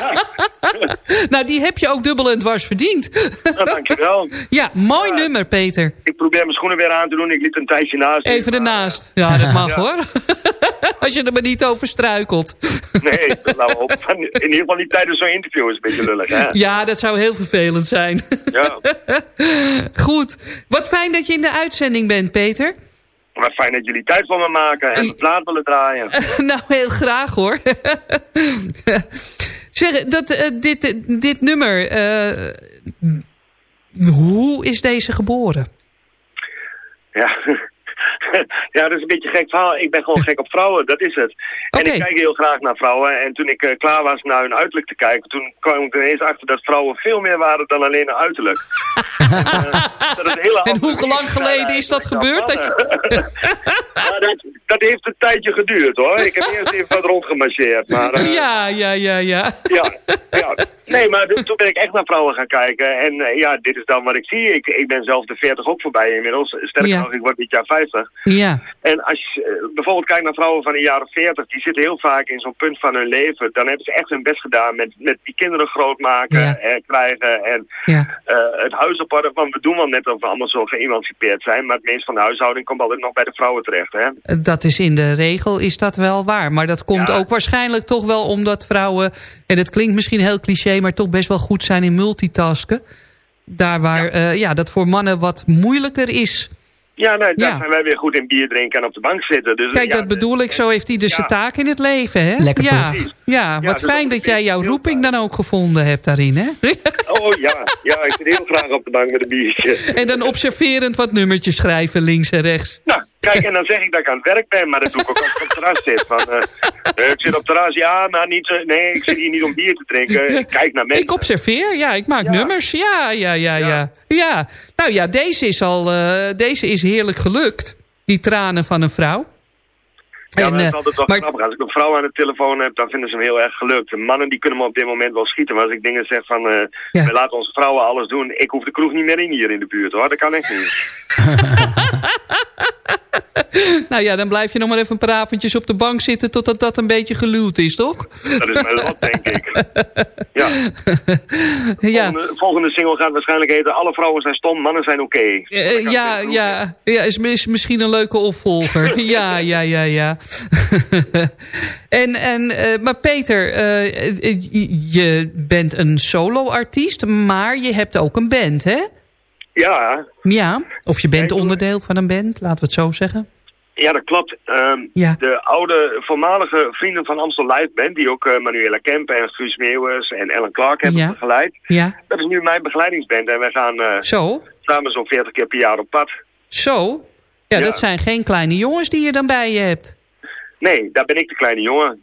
nou, die heb je ook dubbel en dwars verdiend. Ja, dankjewel. ja, mooi nummer Peter. Ik probeer mijn schoenen weer aan te doen. Ik liep een tijdje naast. Even ernaast. Ja, dat mag Ja. hoor. Als je er maar niet over struikelt. Nee, nou, op, in ieder geval niet tijdens zo'n interview is een beetje lullig, hè? Ja, dat zou heel vervelend zijn. Ja. Goed. Wat fijn dat je in de uitzending bent, Peter. Maar fijn dat jullie tijd voor me maken en de plaat willen draaien. nou, heel graag hoor. Zeg, dat, eh, dit, dit nummer, eh, hoe is deze geboren? Ja. ja, dat is een beetje een gek verhaal. Ik ben gewoon gek op vrouwen, dat is het. En ik kijk heel graag naar vrouwen. En toen ik eh, klaar was naar hun uiterlijk te kijken, toen kwam ik er ineens achter dat vrouwen veel meer waren dan alleen een uiterlijk. Eh, dat is En hoe lang geleden is dat gebeurd? Dat. Ja, dat, dat heeft een tijdje geduurd hoor. Ik heb eerst even wat rondgemarcheerd. Maar, eh, Ja, ja, ja, ja. ja, ja. Nee, maar toen ben ik echt naar vrouwen gaan kijken. En ja, dit is dan wat ik zie. Ik, ik ben zelf de 40 ook voorbij inmiddels. Sterker Ja. nog, ik word dit jaar 50. Ja, En als je eh, bijvoorbeeld kijkt naar vrouwen van de jaren 40, die zitten heel vaak in zo'n punt van hun leven. Dan hebben ze echt hun best gedaan met, met die kinderen grootmaken Ja. en krijgen. En ja. eh, het huis op orde. Want we doen wel net of we allemaal zo geëmancipeerd zijn. Maar het meeste van de huishouding komt altijd nog bij de vrouwen terecht. Hè? Dat is in de regel is dat wel waar. Maar dat komt Ja. ook waarschijnlijk toch wel omdat vrouwen... en het klinkt misschien heel cliché... maar toch best wel goed zijn in multitasken. Daar waar ja. ja, dat voor mannen wat moeilijker is. Ja, nou, daar Ja. zijn wij weer goed in bier drinken en op de bank zitten. Dus, Kijk, ja, dat bedoel ik. Zo heeft ieder zijn Ja. taak in het leven, hè? Lekker ja. precies. ja, wat dus fijn dat dat jij jouw roeping dan ook gevonden hebt daarin, hè? Oh ja, ja, ik zit heel graag op de bank met een biertje. en dan observerend wat nummertjes schrijven links en rechts. Nou, kijk, en dan zeg ik dat ik aan het werk ben, maar dat doe ik ook als ik op het terras zit. Van, eh, eh, ik zit op het terras, ja, maar niet, nee, ik zit hier niet om bier te drinken. Ik kijk naar mensen. Ik observeer, ja, ik maak Ja. nummers. Ja, ja, ja, ja, Ja. ja. Nou ja, deze is al, eh, deze is heerlijk gelukt. Die tranen van een vrouw. Ja, En, dat is eh, altijd wel maar- grappig. Als ik een vrouw aan de telefoon heb, dan vinden ze hem heel erg gelukt. De mannen die kunnen me op dit moment wel schieten. Maar als ik dingen zeg van, eh Ja. we laten onze vrouwen alles doen. Ik hoef de kroeg niet meer in hier in de buurt hoor. Dat kan echt niet. nou ja, dan blijf je nog maar even een paar avondjes op de bank zitten... totdat dat een beetje geluwd is, toch? Dat is mijn lot, denk ik. Ja. ja. Volgende, volgende single gaat waarschijnlijk heten... Alle vrouwen zijn stom, mannen zijn oké. Eh, ja, ja, ja is, is misschien een leuke opvolger. ja, ja, ja, ja. en, en, eh, maar Peter, eh, eh, je bent een solo-artiest, maar je hebt ook een band, hè? Ja, Ja, of je bent onderdeel van een band, laten we het zo zeggen. Ja, dat klopt. Ehm, Ja. De oude voormalige vrienden van Amstel Live Band... die ook Manuela Kempen en Guus Meeuwers en Ellen Clark hebben Ja. begeleid... Ja, dat is nu mijn begeleidingsband. En wij gaan zo, samen zo'n 40 keer per jaar op pad. zo. Ja. dat zijn geen kleine jongens die je dan bij je hebt. Nee, daar ben ik de kleine jongen.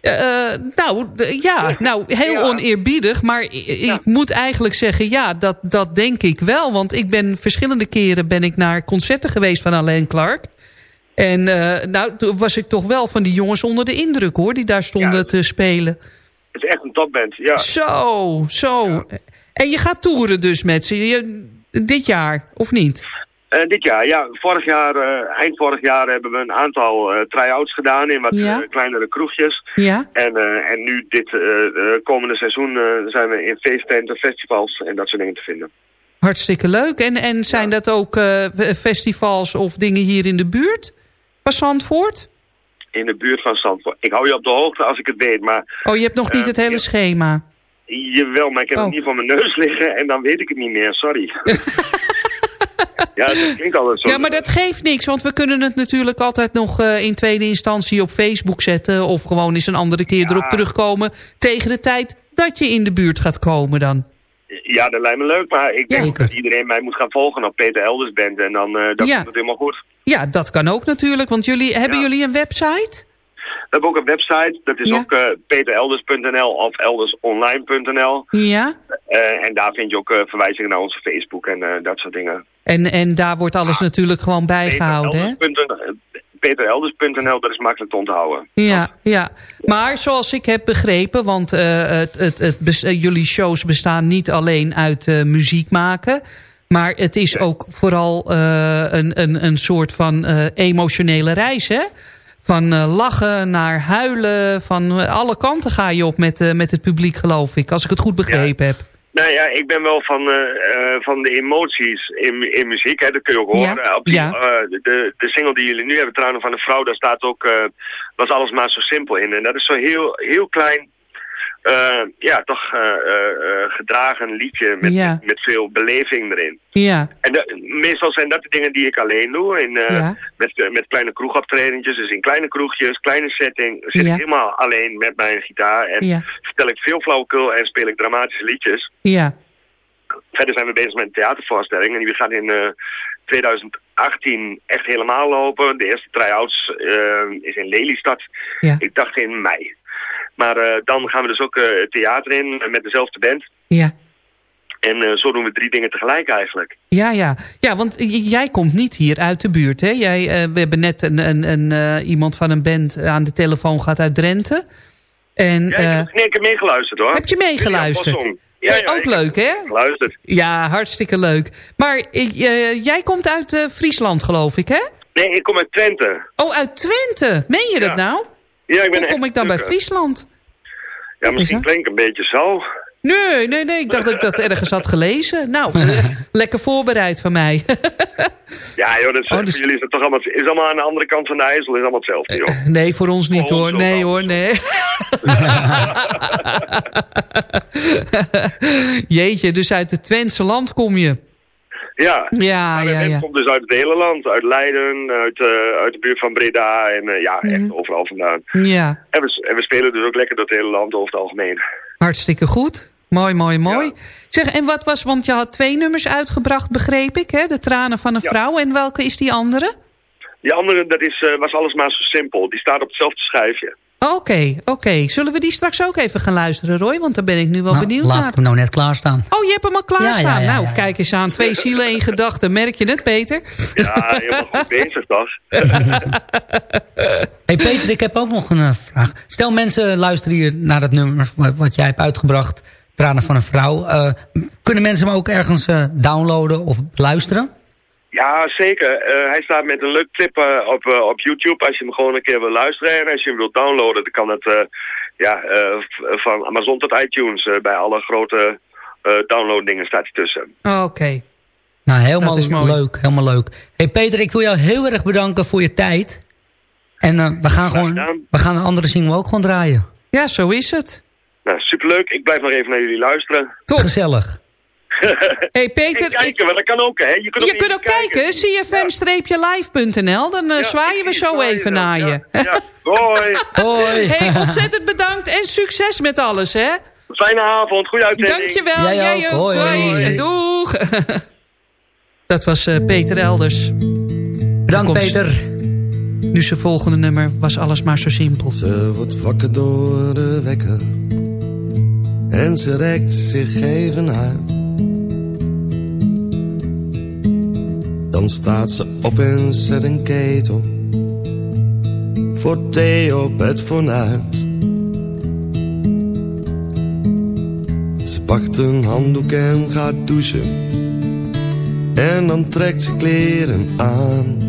Eh, nou, d- ja, nou, heel Ja. oneerbiedig, maar Ja. ik moet eigenlijk zeggen, ja, dat, dat denk ik wel. Want ik ben verschillende keren ben ik naar concerten geweest van Alain Clark. En eh, nou, toen was ik toch wel van die jongens onder de indruk, hoor, die daar stonden Ja. te spelen. Het is echt een topband, ja. Zo, zo. En je gaat toeren dus met ze, je- dit jaar, of niet? Eh, dit jaar, ja. Vorig jaar, eh, eind vorig jaar hebben we een aantal eh try-outs gedaan in wat Ja. kleinere kroegjes. Ja? En, en nu dit komende seizoen zijn we in feesttenten, festivals en dat soort dingen te vinden. Hartstikke leuk. En, en zijn dat ook festivals of dingen hier in de buurt? Van Zandvoort? In de buurt van Zandvoort. Ik hou je op de hoogte als ik het weet, maar Oh, je hebt nog niet het hele schema. jawel, maar ik heb Oh. het niet voor mijn neus liggen en dan weet ik het niet meer, sorry. ja, dat klinkt altijd zo. Ja, maar dat geeft niks, want we kunnen het natuurlijk altijd nog eh, in tweede instantie op Facebook zetten. Of gewoon eens een andere keer erop terugkomen tegen de tijd dat je in de buurt gaat komen dan. Ja, dat lijkt me leuk, maar ik denk Ja. dat iedereen mij moet gaan volgen op Peter Elders Band en dan eh dat Ja. komt het helemaal goed. Ja, dat kan ook natuurlijk, want jullie, hebben jullie een website? We hebben ook een website, dat is Ja. ook eh, peterelders.nl of eldersonline.nl. Ja. Eh, en daar vind je ook eh, verwijzingen naar onze Facebook en dat soort dingen. En, en daar wordt alles natuurlijk gewoon bijgehouden, hè? Peterelders.nl, peterelders.nl, dat is makkelijk te onthouden. Ja, ja. Maar zoals ik heb begrepen, want het, het, jullie shows bestaan niet alleen uit muziek maken... maar het is ook vooral een, een, een soort van emotionele reis, hè? Van eh, lachen naar huilen, van eh, alle kanten ga je op met, eh, met het publiek, geloof ik. Als ik het goed begrepen heb. Nou ja, ik ben wel van, van de emoties in, in muziek, hè, dat kun je ook Ja, horen. Op die, ja. de, de single die jullie nu hebben, Tranen van de Vrouw, daar staat ook, was alles maar zo simpel in. En dat is zo heel, heel klein, ja, toch eh, eh, eh, gedragen liedje met, Ja. met, veel beleving erin. Ja, En de- meestal zijn dat de dingen die ik alleen doe. In, eh, Ja. met, eh, met kleine kroegoptredentjes. Dus in kleine kroegjes, kleine setting. Zit Ja. ik helemaal alleen met mijn gitaar. En vertel ik veel flauwekul en speel ik dramatische liedjes. ja, Verder zijn we bezig met een theatervoorstelling. En die gaat in eh 2018 echt helemaal lopen. De eerste try-outs eh, is in Lelystad. Ja. Ik dacht in mei. Maar eh, dan gaan we dus ook eh, het theater in met dezelfde band. Ja. En eh, zo doen we drie dingen tegelijk eigenlijk. Ja, ja. ja, want jij komt niet hier uit de buurt. Hè? Jij, we hebben net een, een, een, iemand van een band aan de telefoon gehad uit Drenthe. En, Ja, ik, heb, nee, ik heb meegeluisterd hoor. Heb je meegeluisterd? Ja, ja, ook leuk, hè? heb Geluisterd. ja, hartstikke leuk. Maar jij komt uit Friesland, geloof ik, hè? Nee, ik kom uit Twente. Oh, uit Twente. Meen je dat nou? Ja, ik ben Hoe kom ik dan bij. Friesland? Ja, misschien klink ik een beetje zo. Nee, nee, nee. Ik dacht dat ik dat ergens had gelezen. Nou, eh, lekker voorbereid van mij. Ja, joh, dat is, Oh, dus- voor jullie is het toch allemaal, is allemaal aan de andere kant van de IJssel, is allemaal hetzelfde, joh. Nee, voor ons niet hoor. Nee hoor, nee. Jeetje, dus uit het Twentse land kom je. Ja, Ja, ja, ja. komt dus uit het hele land. Uit Leiden, uit, eh, uit de buurt van Breda en eh, ja, echt Mhm. overal vandaan. Ja, En we, en we spelen dus ook lekker door het hele land over het algemeen. hartstikke goed. Mooi, mooi, mooi. Zeg, en wat was, want je had twee nummers uitgebracht, begreep ik, hè? De tranen van een Ja. vrouw. En welke is die andere? Die andere, dat is, eh, was alles maar zo simpel. Die staat op hetzelfde schijfje. Oké, oké. Zullen we die straks ook even gaan luisteren, Roy? Want daar ben ik nu wel Nou, benieuwd laat naar. ik hem nou net klaarstaan. Oh, je hebt hem al klaarstaan. Ja, ja, ja, nou, ja. kijk eens aan. Twee zielen, één gedachte. Merk je het, Peter? Ja, helemaal goed bezig, toch? hey Peter, ik heb ook nog een eh, vraag. Stel mensen luisteren hier naar het nummer wat, jij hebt uitgebracht. Tranen van een vrouw. Eh, kunnen mensen hem ook ergens eh, downloaden of luisteren? Ja, zeker. Eh, hij staat met een leuk clip eh, op, eh, op YouTube. Als je hem gewoon een keer wil luisteren. En als je hem wilt downloaden, dan kan het eh, ja, eh, van Amazon tot iTunes. eh, bij alle grote eh downloaddingen staat hij tussen. Oké. Nou, helemaal is leuk. Helemaal leuk. hey Peter, ik wil jou heel erg bedanken voor je tijd. En eh, we, gaan gewoon, we gaan een andere single ook gewoon draaien. Ja, zo is het. Nou, superleuk. Ik blijf nog even naar jullie luisteren. Top. Gezellig. hey Peter, En kijken, want dat kan ook, hè? Je kunt je ook kunt ook kijken, cfm-live.nl. Dan eh, Ja, zwaaien we zo even naar je. Ja, hoi. Hoi. hey, ontzettend bedankt en succes met alles, hè? Fijne avond, goede uitzending. Dankjewel, Jij jij, ook. ook. Hoi. Hoi. Doeg. Dat was eh, Peter Elders. Bedankt. Peter. Nu zijn volgende nummer was alles maar zo simpel. Ze wordt wakker door de wekker en ze rekt zich even uit. Dan staat ze op en zet een ketel voor thee op het fornuis. Ze pakt een handdoek en gaat douchen en dan trekt ze kleren aan.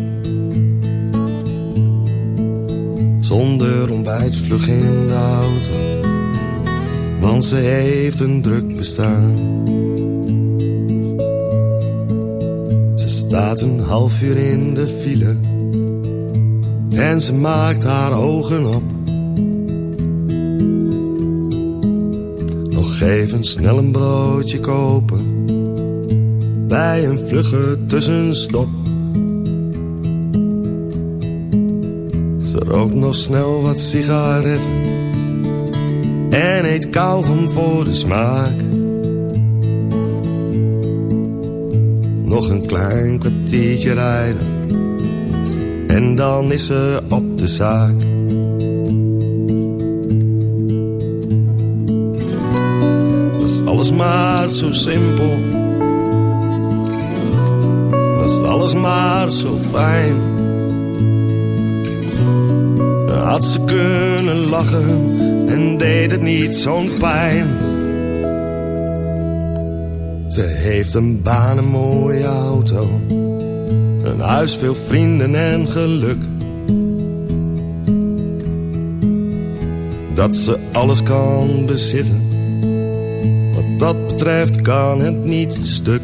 Zonder ontbijt vlug in de auto Want ze heeft een druk bestaan staat een half uur in de file. En ze maakt haar ogen op. Nog even snel een broodje kopen. Bij een vlugge tussenstop. Ze rookt nog snel wat sigaretten. En eet kauwgom voor de smaak Nog een klein kwartiertje rijden. En dan is ze op de zaak. Was alles maar zo simpel. Was alles maar zo fijn. Had ze kunnen lachen en deed het niet zo'n pijn. Ze heeft een baan, een mooie auto, een huis, veel vrienden en geluk. Dat ze alles kan bezitten, wat dat betreft kan het niet stuk.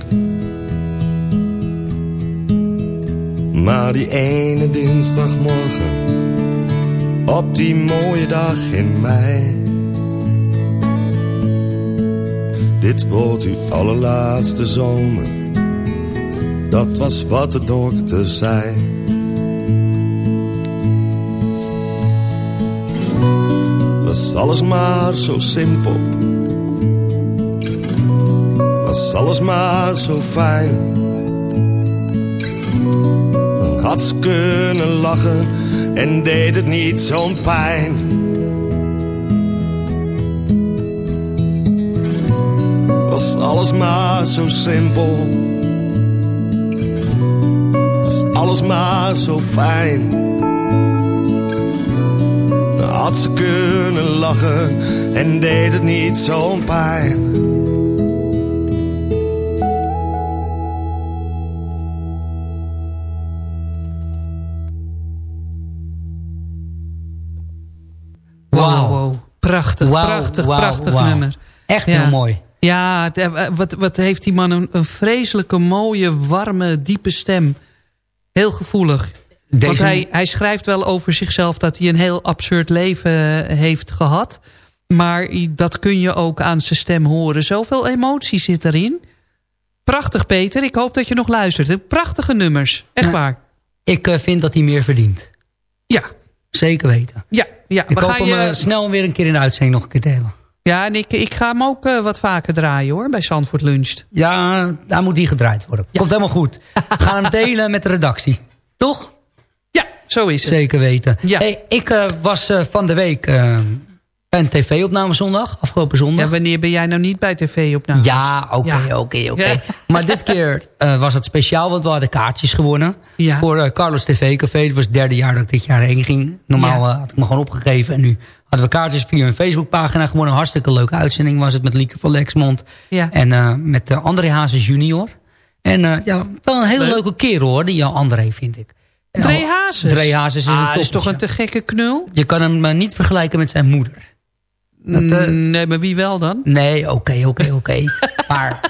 Maar die ene dinsdagmorgen op die mooie dag in mei. Dit wordt uw allerlaatste zomer, dat was wat de dokter zei. Was alles maar zo simpel, was alles maar zo fijn. Dan had ze kunnen lachen en deed het niet zo'n pijn. Alles maar zo simpel. Was alles maar zo fijn. Dan had ze kunnen lachen en deed het niet zo'n pijn. Wow, wow. Prachtig, prachtig, prachtig nummer. Echt Ja. heel mooi. Ja, eh, wat, wat heeft die man een, een vreselijke, mooie, warme, diepe stem. Heel gevoelig. Deze- Want hij, hij schrijft wel over zichzelf dat hij een heel absurd leven heeft gehad. Maar dat kun je ook aan zijn stem horen. Zoveel emotie zit erin. Prachtig, Peter. Ik hoop dat je nog luistert. Prachtige nummers. Echt waar. Ik eh, vind dat hij meer verdient. Ja. Zeker weten. Ja, ja. Ik we hoop gaan hem je- eh, snel weer een keer in de uitzending nog een keer te hebben. Ja, en ik, ik ga hem ook eh, wat vaker draaien hoor, bij Zandvoort Luncht. Ja, daar moet hij gedraaid worden. Komt helemaal goed. We gaan hem delen met de redactie. Toch? Ja, zo is het. Zeker weten. Ja. Hey, ik eh, was eh, van de week bij een tv-opname zondag. Afgelopen zondag. Ja, wanneer ben jij nou niet bij tv opnames? Ja, oké, Ja. oké, oké. Ja. Maar dit keer was het speciaal, want we hadden kaartjes gewonnen. Ja. Voor Carlos TV Café. Het was het derde jaar dat ik dit jaar heen ging. Normaal Ja. had ik me gewoon opgegeven. En nu hadden we kaartjes via een Facebookpagina gewonnen. Een hartstikke leuke uitzending was het met Lieke van Lexmond. Ja. En eh, met uh, André Hazes junior. En eh, ja, wel een hele Leuk. leuke kerel hoor, die uh, André vind ik. Dre Nou, Hazes? Dre Hazes is ah, is toch een te gekke knul? Je kan hem eh, niet vergelijken met zijn moeder. Dat, eh, Mm, nee, maar wie wel dan? Nee, oké, oké, oké. Maar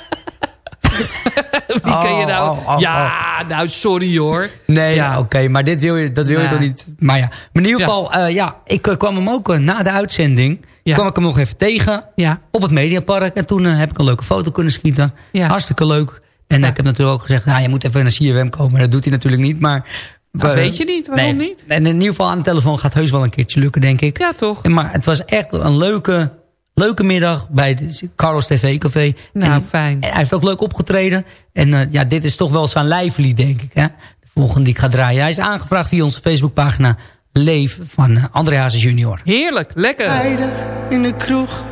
Ken je nou? oh, oh, ja, nou sorry hoor. Nee, Ja. oké, maar dit wil je, dat wil je Nee. toch niet? Maar ja, maar in ieder Ja. geval, eh, ja, ik eh, kwam hem ook eh, na de uitzending, Ja. kwam ik hem nog even tegen Ja. op het Mediapark. En toen heb ik een leuke foto kunnen schieten. Ja. Hartstikke leuk. En ik heb natuurlijk ook gezegd, nou, je moet even naar CFM komen. Dat doet hij natuurlijk niet, maar... Nou, eh, weet je niet, waarom nee. niet? En in ieder geval aan de telefoon gaat heus wel een keertje lukken, denk ik. Ja, toch? Maar het was echt een leuke, leuke middag bij de Carlos TV Café. Nou, en, fijn. en hij heeft ook leuk opgetreden. En eh, ja, dit is toch wel zijn lijflied, denk ik. Hè? De volgende die ik ga draaien. Hij is aangevraagd via onze Facebookpagina Leef van eh, André Hazes junior. Heerlijk, lekker. Tijdig in de kroeg,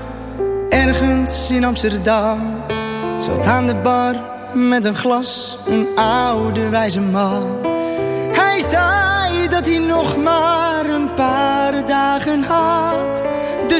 ergens in Amsterdam. Zat aan de bar met een glas, een oude wijze man. Hij zei dat hij nog maar een paar dagen had.